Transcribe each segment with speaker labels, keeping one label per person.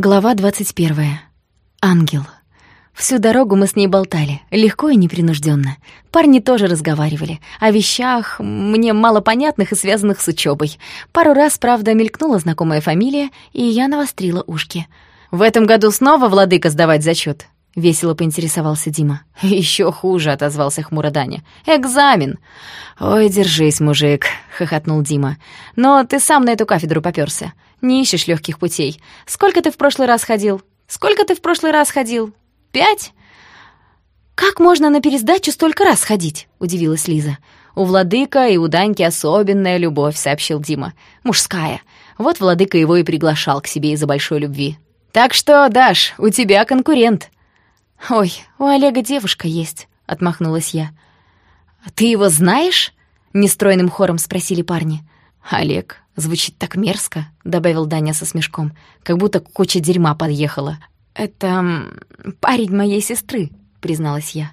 Speaker 1: Глава 21. Ангел. Всю дорогу мы с ней болтали, легко и непринужденно. Парни тоже разговаривали о вещах, мне малопонятных и связанных с учебой. Пару раз, правда, мелькнула знакомая фамилия, и я навострила ушки. «В этом году снова владыка сдавать зачет? Весело поинтересовался Дима. Еще хуже», — отозвался хмуро Даня. «Экзамен!» «Ой, держись, мужик», — хохотнул Дима. «Но ты сам на эту кафедру попёрся. Не ищешь легких путей. Сколько ты в прошлый раз ходил? Сколько ты в прошлый раз ходил? Пять? Как можно на пересдачу столько раз ходить? Удивилась Лиза. У Владыка и у Даньки особенная любовь, сообщил Дима. Мужская. Вот Владыка его и приглашал к себе из-за большой любви. Так что, Даш, у тебя конкурент. Ой, у Олега девушка есть, отмахнулась я. Ты его знаешь? Нестройным хором спросили парни. Олег, Звучит так мерзко», — добавил Даня со смешком, «как будто куча дерьма подъехала». «Это парень моей сестры», — призналась я.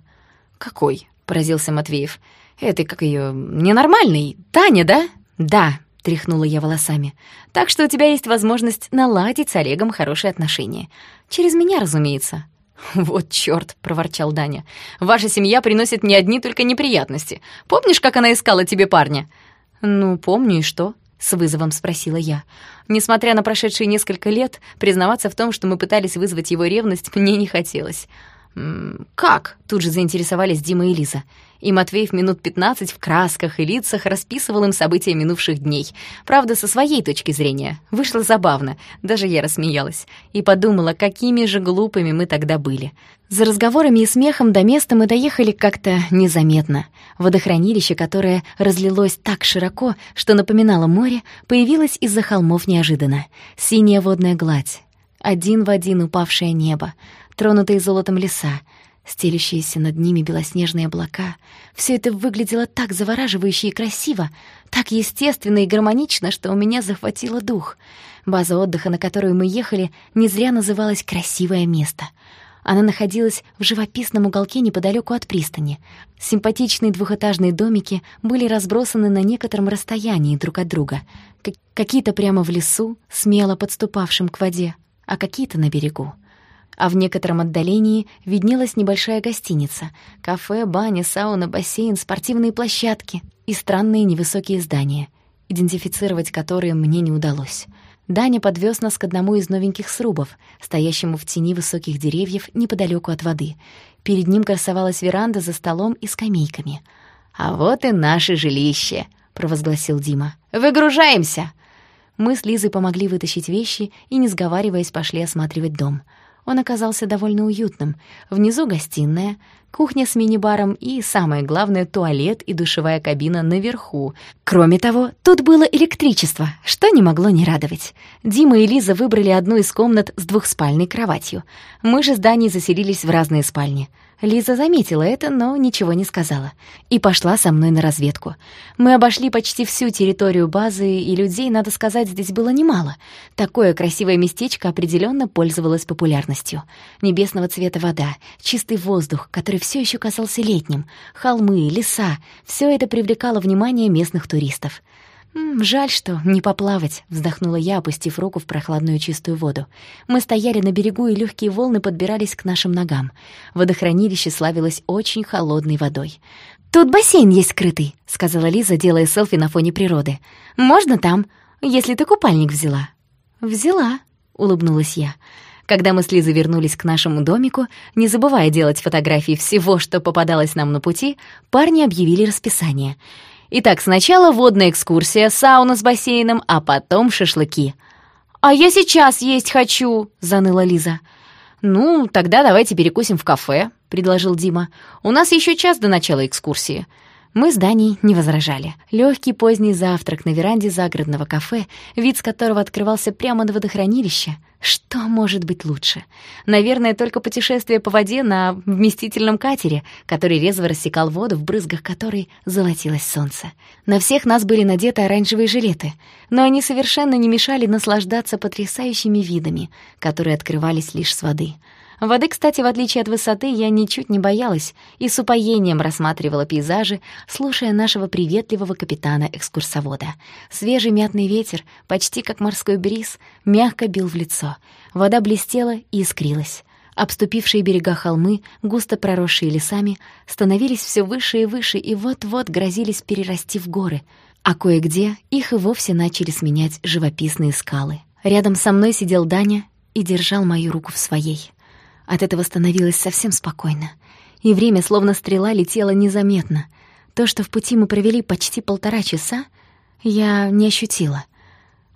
Speaker 1: «Какой?» — поразился Матвеев. «Это как ее ненормальный. Таня, да?» «Да», — тряхнула я волосами. «Так что у тебя есть возможность наладить с Олегом хорошие отношения. Через меня, разумеется». «Вот чёрт!» — проворчал Даня. «Ваша семья приносит мне одни только неприятности. Помнишь, как она искала тебе парня?» «Ну, помню, и что?» — с вызовом спросила я. Несмотря на прошедшие несколько лет, признаваться в том, что мы пытались вызвать его ревность, мне не хотелось. «Как?» — тут же заинтересовались Дима и Лиза. И Матвеев минут пятнадцать в красках и лицах расписывал им события минувших дней. Правда, со своей точки зрения. Вышло забавно. Даже я рассмеялась. И подумала, какими же глупыми мы тогда были. За разговорами и смехом до места мы доехали как-то незаметно. Водохранилище, которое разлилось так широко, что напоминало море, появилось из-за холмов неожиданно. Синяя водная гладь, один в один упавшее небо, тронутые золотом леса, стелющиеся над ними белоснежные облака. Все это выглядело так завораживающе и красиво, так естественно и гармонично, что у меня захватило дух. База отдыха, на которую мы ехали, не зря называлась «Красивое место». Она находилась в живописном уголке неподалеку от пристани. Симпатичные двухэтажные домики были разбросаны на некотором расстоянии друг от друга. Какие-то прямо в лесу, смело подступавшим к воде, а какие-то на берегу а в некотором отдалении виднелась небольшая гостиница, кафе, баня, сауна, бассейн, спортивные площадки и странные невысокие здания, идентифицировать которые мне не удалось. Даня подвез нас к одному из новеньких срубов, стоящему в тени высоких деревьев неподалеку от воды. Перед ним красовалась веранда за столом и скамейками. «А вот и наше жилище», — провозгласил Дима. «Выгружаемся!» Мы с Лизой помогли вытащить вещи и, не сговариваясь, пошли осматривать дом — он оказался довольно уютным. Внизу гостиная, кухня с мини-баром и, самое главное, туалет и душевая кабина наверху. Кроме того, тут было электричество, что не могло не радовать. Дима и Лиза выбрали одну из комнат с двухспальной кроватью. Мы же с Даней заселились в разные спальни — Лиза заметила это, но ничего не сказала. И пошла со мной на разведку. Мы обошли почти всю территорию базы, и людей, надо сказать, здесь было немало. Такое красивое местечко определенно пользовалось популярностью. Небесного цвета вода, чистый воздух, который все еще казался летним, холмы, леса — все это привлекало внимание местных туристов. «Жаль, что не поплавать», — вздохнула я, опустив руку в прохладную чистую воду. Мы стояли на берегу, и легкие волны подбирались к нашим ногам. Водохранилище славилось очень холодной водой. «Тут бассейн есть скрытый», — сказала Лиза, делая селфи на фоне природы. «Можно там, если ты купальник взяла». «Взяла», — улыбнулась я. Когда мы с Лизой вернулись к нашему домику, не забывая делать фотографии всего, что попадалось нам на пути, парни объявили расписание — Итак, сначала водная экскурсия, сауна с бассейном, а потом шашлыки. «А я сейчас есть хочу!» — заныла Лиза. «Ну, тогда давайте перекусим в кафе», — предложил Дима. «У нас еще час до начала экскурсии». Мы с Даней не возражали. Легкий поздний завтрак на веранде загородного кафе, вид с которого открывался прямо на водохранилище. Что может быть лучше? Наверное, только путешествие по воде на вместительном катере, который резво рассекал воду, в брызгах которой золотилось солнце. На всех нас были надеты оранжевые жилеты, но они совершенно не мешали наслаждаться потрясающими видами, которые открывались лишь с воды — Воды, кстати, в отличие от высоты, я ничуть не боялась и с упоением рассматривала пейзажи, слушая нашего приветливого капитана-экскурсовода. Свежий мятный ветер, почти как морской бриз, мягко бил в лицо. Вода блестела и искрилась. Обступившие берега холмы, густо проросшие лесами, становились все выше и выше и вот-вот грозились перерасти в горы, а кое-где их и вовсе начали сменять живописные скалы. Рядом со мной сидел Даня и держал мою руку в своей. От этого становилось совсем спокойно. И время, словно стрела, летело незаметно. То, что в пути мы провели почти полтора часа, я не ощутила.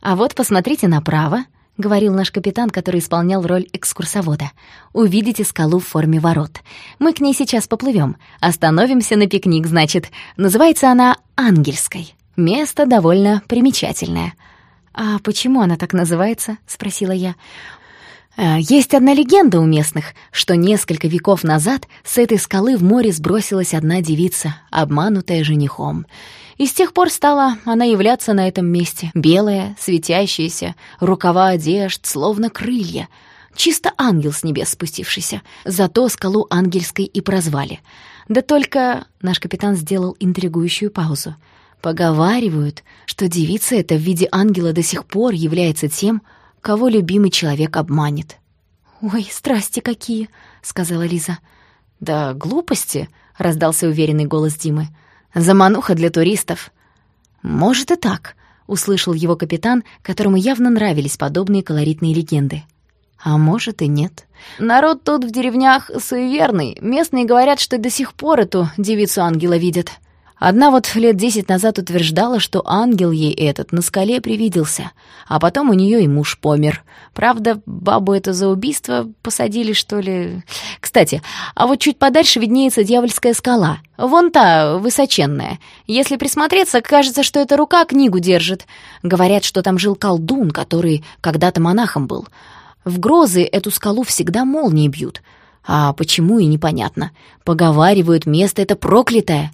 Speaker 1: «А вот посмотрите направо», — говорил наш капитан, который исполнял роль экскурсовода. «Увидите скалу в форме ворот. Мы к ней сейчас поплывем. Остановимся на пикник, значит. Называется она Ангельской. Место довольно примечательное». «А почему она так называется?» — спросила я. Э, есть одна легенда у местных, что несколько веков назад с этой скалы в море сбросилась одна девица, обманутая женихом. И с тех пор стала она являться на этом месте, белая, светящаяся, рукава одежд, словно крылья. Чисто ангел с небес спустившийся. Зато скалу ангельской и прозвали. Да только наш капитан сделал интригующую паузу. Поговаривают, что девица эта в виде ангела до сих пор является тем, кого любимый человек обманет. «Ой, страсти какие!» — сказала Лиза. «Да глупости!» — раздался уверенный голос Димы. «Замануха для туристов». «Может и так», — услышал его капитан, которому явно нравились подобные колоритные легенды. А может и нет. Народ тут в деревнях суеверный. Местные говорят, что до сих пор эту девицу-ангела видят. Одна вот лет десять назад утверждала, что ангел ей этот на скале привиделся, а потом у нее и муж помер. Правда, бабу это за убийство посадили, что ли. Кстати, а вот чуть подальше виднеется дьявольская скала. Вон та, высоченная. Если присмотреться, кажется, что эта рука книгу держит. Говорят, что там жил колдун, который когда-то монахом был. В грозы эту скалу всегда молнии бьют. А почему и непонятно. Поговаривают, место это проклятое.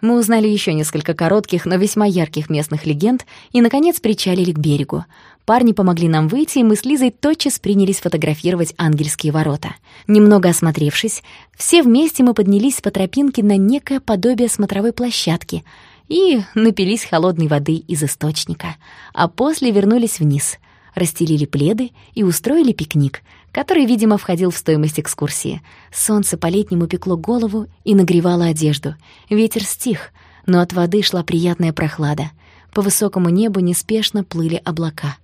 Speaker 1: Мы узнали еще несколько коротких, но весьма ярких местных легенд и, наконец, причалили к берегу. Парни помогли нам выйти, и мы с Лизой тотчас принялись фотографировать ангельские ворота. Немного осмотревшись, все вместе мы поднялись по тропинке на некое подобие смотровой площадки и напились холодной воды из источника, а после вернулись вниз, расстелили пледы и устроили пикник — который, видимо, входил в стоимость экскурсии. Солнце по-летнему пекло голову и нагревало одежду. Ветер стих, но от воды шла приятная прохлада. По высокому небу неспешно плыли облака.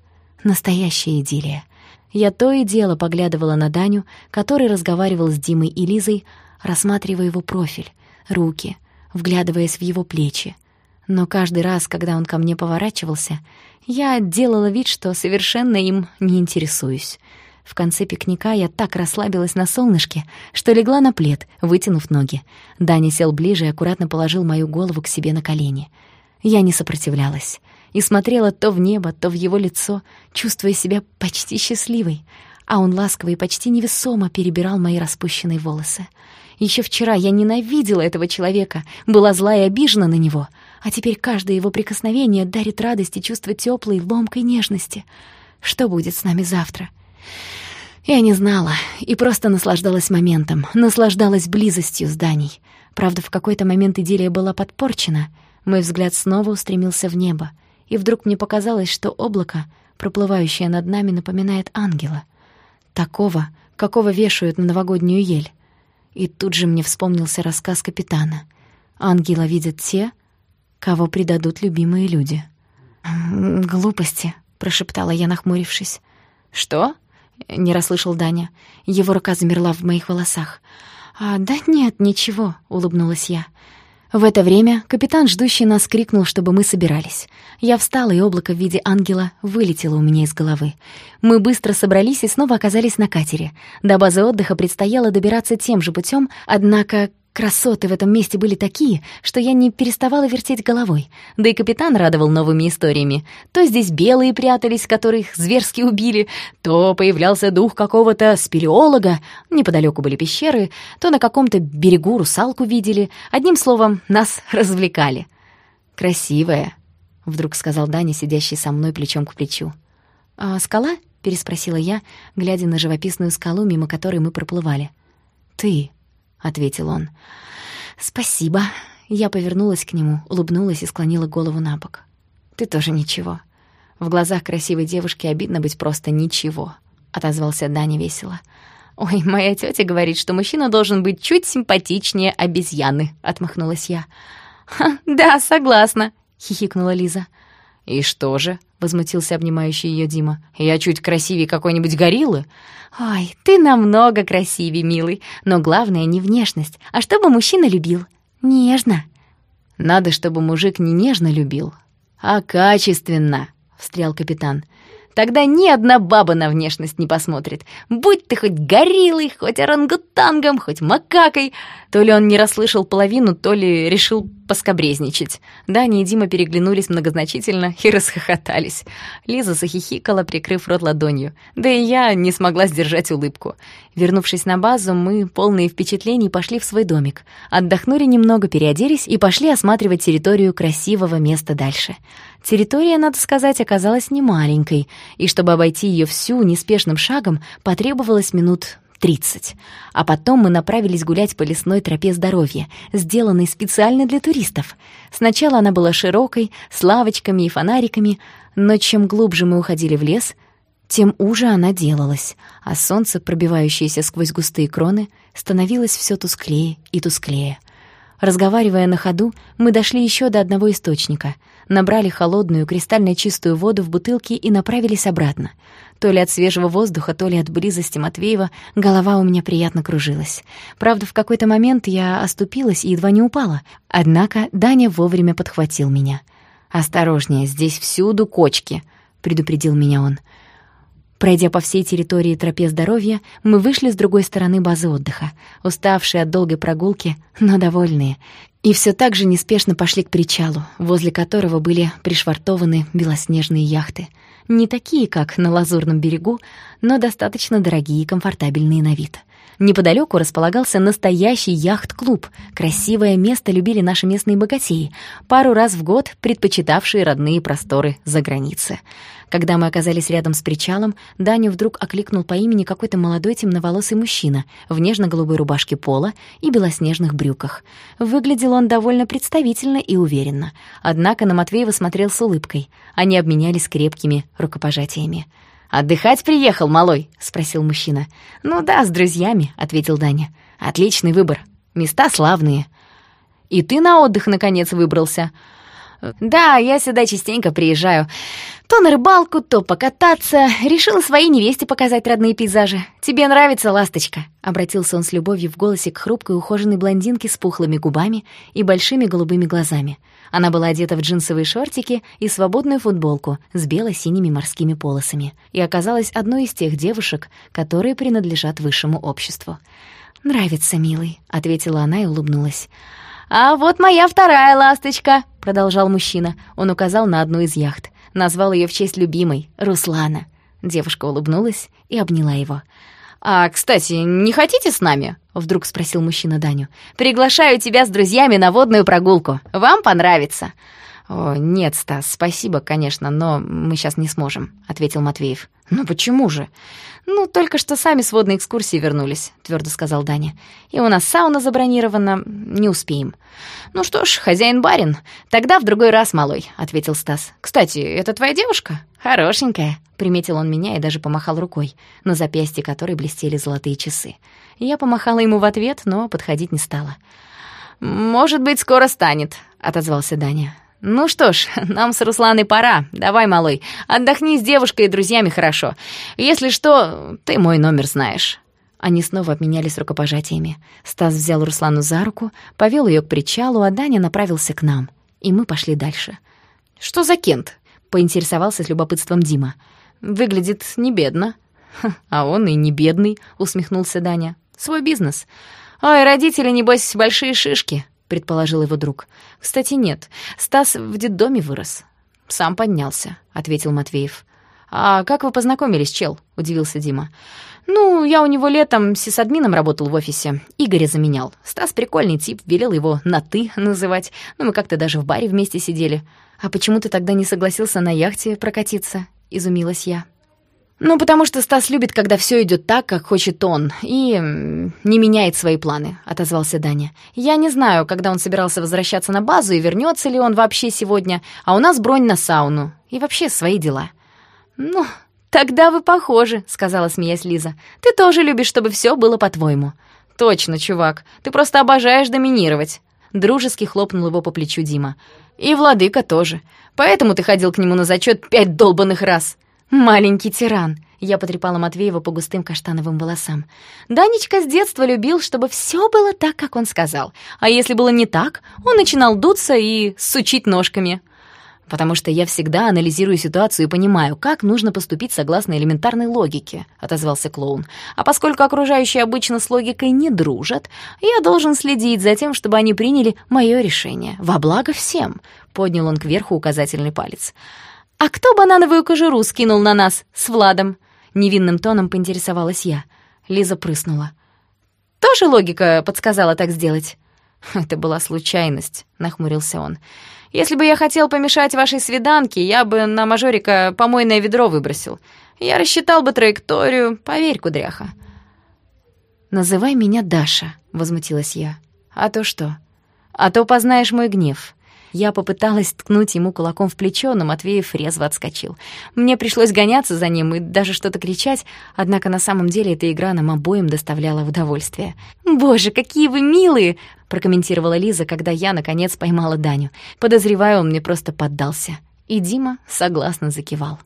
Speaker 1: Настоящая идиллия. Я то и дело поглядывала на Даню, который разговаривал с Димой и Лизой, рассматривая его профиль, руки, вглядываясь в его плечи. Но каждый раз, когда он ко мне поворачивался, я делала вид, что совершенно им не интересуюсь. В конце пикника я так расслабилась на солнышке, что легла на плед, вытянув ноги. Даня сел ближе и аккуратно положил мою голову к себе на колени. Я не сопротивлялась и смотрела то в небо, то в его лицо, чувствуя себя почти счастливой, а он ласково и почти невесомо перебирал мои распущенные волосы. Еще вчера я ненавидела этого человека, была зла и обижена на него, а теперь каждое его прикосновение дарит радость и чувство теплой, ломкой нежности. Что будет с нами завтра?» Я не знала и просто наслаждалась моментом, наслаждалась близостью зданий. Правда, в какой-то момент идиллия была подпорчена. Мой взгляд снова устремился в небо, и вдруг мне показалось, что облако, проплывающее над нами, напоминает ангела. Такого, какого вешают на новогоднюю ель. И тут же мне вспомнился рассказ капитана. Ангела видят те, кого предадут любимые люди. «Глупости», — прошептала я, нахмурившись. «Что?» — не расслышал Даня. Его рука замерла в моих волосах. «А, да нет, ничего», — улыбнулась я. В это время капитан, ждущий нас, крикнул, чтобы мы собирались. Я встала, и облако в виде ангела вылетело у меня из головы. Мы быстро собрались и снова оказались на катере. До базы отдыха предстояло добираться тем же путем, однако Красоты в этом месте были такие, что я не переставала вертеть головой. Да и капитан радовал новыми историями. То здесь белые прятались, которых зверски убили, то появлялся дух какого-то спелеолога, неподалеку были пещеры, то на каком-то берегу русалку видели. Одним словом, нас развлекали. «Красивая», — вдруг сказал Даня, сидящий со мной плечом к плечу. «А скала?» —— переспросила я, глядя на живописную скалу, мимо которой мы проплывали. «Ты», — ответил он. «Спасибо». Я повернулась к нему, улыбнулась и склонила голову на бок. «Ты тоже ничего. В глазах красивой девушки обидно быть просто ничего», — отозвался Даня весело. «Ой, моя тетя говорит, что мужчина должен быть чуть симпатичнее обезьяны», — отмахнулась я. «Ха, да, согласна», — хихикнула Лиза.
Speaker 2: «И что же?» — возмутился обнимающий ее Дима. «Я чуть красивее какой-нибудь гориллы?»
Speaker 1: «Ой, ты намного красивее, милый. Но главное не внешность, а чтобы мужчина любил. Нежно».
Speaker 2: «Надо, чтобы мужик не нежно любил, а качественно», — встрял капитан.
Speaker 1: Тогда ни одна баба на внешность не посмотрит. Будь ты хоть гориллой, хоть орангутангом, хоть макакой. То ли он не расслышал половину, то ли решил поскобрезничать. Даня и Дима переглянулись многозначительно и расхохотались. Лиза захихикала, прикрыв рот ладонью. Да и я не смогла сдержать улыбку. Вернувшись на базу, мы, полные впечатлений, пошли в свой домик. Отдохнули немного, переоделись и пошли осматривать территорию красивого места дальше. Территория, надо сказать, оказалась немаленькой, и чтобы обойти ее всю неспешным шагом, потребовалось минут тридцать. А потом мы направились гулять по лесной тропе здоровья, сделанной специально для туристов. Сначала она была широкой, с лавочками и фонариками, но чем глубже мы уходили в лес, тем уже она делалась, а солнце, пробивающееся сквозь густые кроны, становилось все тусклее и тусклее — Разговаривая на ходу, мы дошли еще до одного источника, набрали холодную, кристально чистую воду в бутылке и направились обратно. То ли от свежего воздуха, то ли от близости Матвеева голова у меня приятно кружилась. Правда, в какой-то момент я оступилась и едва не упала. Однако Даня вовремя подхватил меня. «Осторожнее, здесь всюду кочки», — предупредил меня он. Пройдя по всей территории тропе здоровья, мы вышли с другой стороны базы отдыха, уставшие от долгой прогулки, но довольные, и все так же неспешно пошли к причалу, возле которого были пришвартованы белоснежные яхты. Не такие, как на Лазурном берегу, но достаточно дорогие и комфортабельные на вид — Неподалеку располагался настоящий яхт-клуб. Красивое место любили наши местные богатеи, пару раз в год предпочитавшие родные просторы за границы. Когда мы оказались рядом с причалом, Даню вдруг окликнул по имени какой-то молодой темноволосый мужчина в нежно-голубой рубашке пола и белоснежных брюках. Выглядел он довольно представительно и уверенно. Однако на Матвеева смотрел с улыбкой. Они обменялись крепкими рукопожатиями. «Отдыхать приехал, малой?» — спросил мужчина. «Ну да, с друзьями», — ответил Даня. «Отличный выбор. Места славные». «И ты на отдых, наконец, выбрался?» «Да, я сюда частенько приезжаю. То на рыбалку, то покататься. Решила своей невесте показать родные пейзажи. Тебе нравится, ласточка?» Обратился он с любовью в голосе к хрупкой ухоженной блондинке с пухлыми губами и большими голубыми глазами. Она была одета в джинсовые шортики и свободную футболку с бело-синими морскими полосами и оказалась одной из тех девушек, которые принадлежат высшему обществу. «Нравится, милый», — ответила она и улыбнулась. «А вот моя вторая ласточка», — продолжал мужчина. Он указал на одну из яхт. Назвал ее в честь любимой, Руслана. Девушка улыбнулась и обняла его. «А, кстати, не хотите с нами?» — вдруг спросил мужчина Даню. «Приглашаю тебя с друзьями на водную прогулку. Вам понравится». «О, нет, Стас, спасибо, конечно, но мы сейчас не сможем», — ответил Матвеев. «Ну почему же?» «Ну, только что сами с водной экскурсии вернулись», — твердо сказал Даня. «И у нас сауна забронирована, не успеем». «Ну что ж, хозяин-барин, тогда в другой раз, малой», — ответил Стас. «Кстати, это твоя девушка?» «Хорошенькая», — приметил он меня и даже помахал рукой, на запястье которой блестели золотые часы. Я помахала ему в ответ, но подходить не стала. «Может быть, скоро станет», — отозвался Даня. «Ну что ж, нам с Русланой пора. Давай, малой, отдохни с девушкой и друзьями хорошо. Если что, ты мой номер знаешь». Они снова обменялись рукопожатиями. Стас взял Руслану за руку, повел ее к причалу, а Даня направился к нам. И мы пошли дальше. «Что за Кент?» — поинтересовался с любопытством Дима. «Выглядит не бедно». «А он и не бедный», — усмехнулся Даня. «Свой бизнес. Ой, родители, небось, большие шишки предположил его друг. «Кстати, нет. Стас в детдоме вырос». «Сам поднялся», — ответил Матвеев. «А как вы познакомились, чел?» — удивился Дима. «Ну, я у него летом сисадмином работал в офисе. Игоря заменял. Стас прикольный тип, велел его на «ты» называть. Ну, мы как-то даже в баре вместе сидели. А почему ты тогда не согласился на яхте прокатиться?» — изумилась я. «Ну, потому что Стас любит, когда все идет так, как хочет он, и не меняет свои планы», — отозвался Даня. «Я не знаю, когда он собирался возвращаться на базу и вернется ли он вообще сегодня, а у нас бронь на сауну и вообще свои дела». «Ну, тогда вы похожи», — сказала, смеясь Лиза. «Ты тоже любишь, чтобы все было по-твоему». «Точно, чувак, ты просто обожаешь доминировать». Дружески хлопнул его по плечу Дима. «И владыка тоже. Поэтому ты ходил к нему на зачет пять долбанных раз». «Маленький тиран!» Я потрепала Матвеева по густым каштановым волосам. Данечка с детства любил, чтобы все было так, как он сказал. А если было не так, он начинал дуться и сучить ножками. «Потому что я всегда анализирую ситуацию и понимаю, как нужно поступить согласно элементарной логике», — отозвался клоун. «А поскольку окружающие обычно с логикой не дружат, я должен следить за тем, чтобы они приняли мое решение. Во благо всем», — поднял он кверху указательный палец. «А кто банановую кожуру скинул на нас с Владом?» Невинным тоном поинтересовалась я. Лиза прыснула. «Тоже логика подсказала так сделать?» «Это была случайность», — нахмурился он. «Если бы я хотел помешать вашей свиданке, я бы на мажорика помойное ведро выбросил. Я рассчитал бы траекторию, поверь, кудряха». «Называй меня Даша», — возмутилась я. «А то что? А то познаешь мой гнев. Я попыталась ткнуть ему кулаком в плечо, но Матвеев резво отскочил. Мне пришлось гоняться за ним и даже что-то кричать, однако на самом деле эта игра нам обоим доставляла удовольствие. «Боже, какие вы милые!» — прокомментировала Лиза, когда я, наконец, поймала Даню. Подозреваю, он мне просто поддался. И Дима согласно закивал.